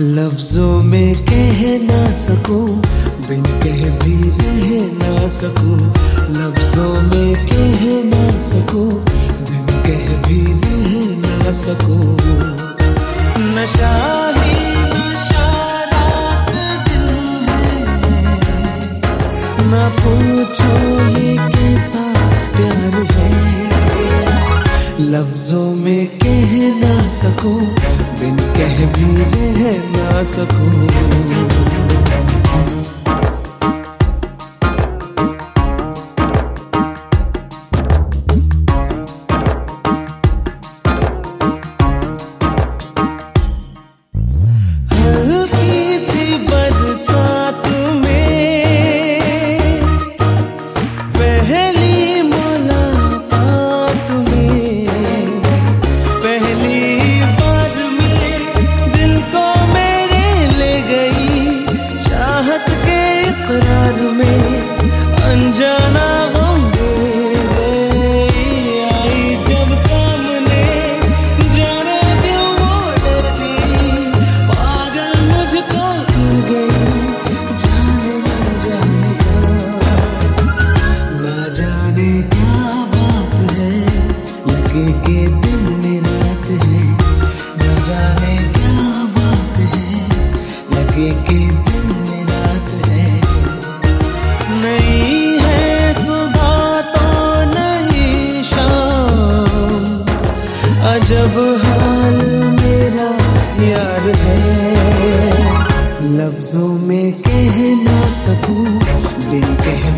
लफ्जों में कह ना सकूँ, बिन कह भी रह ना सकूँ। लफ्जों में कह ना सकूँ, बिन कह भी रह ना सकूँ। नशा ही नशा ना पूछो ये कैसा लफ्जों में कह ना सको बिन कह भी रह ना सकूँ। लफ्जों में कह ना सकूँ दिल कह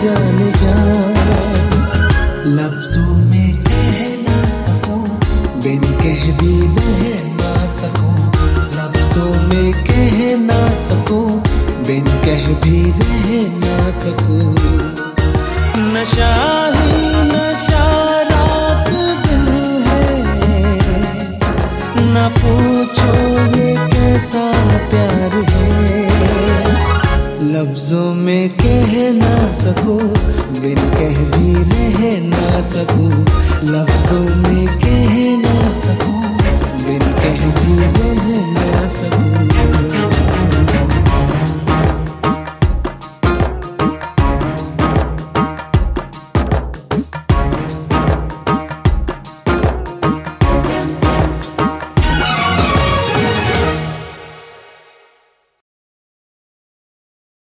जाने जा। लफ्जों में कह ना सकूँ, बिन कह भी रह ना सकूँ। लफ्जों में कह ना सकूँ, बिन कह भी रह ना सकूँ। नशा लफ्जों में कह ना सकूँ, बिन कह भी रह ना सकूँ। लफ्जों में कह ना सकूँ, बिन कह भी रह ना सकूँ।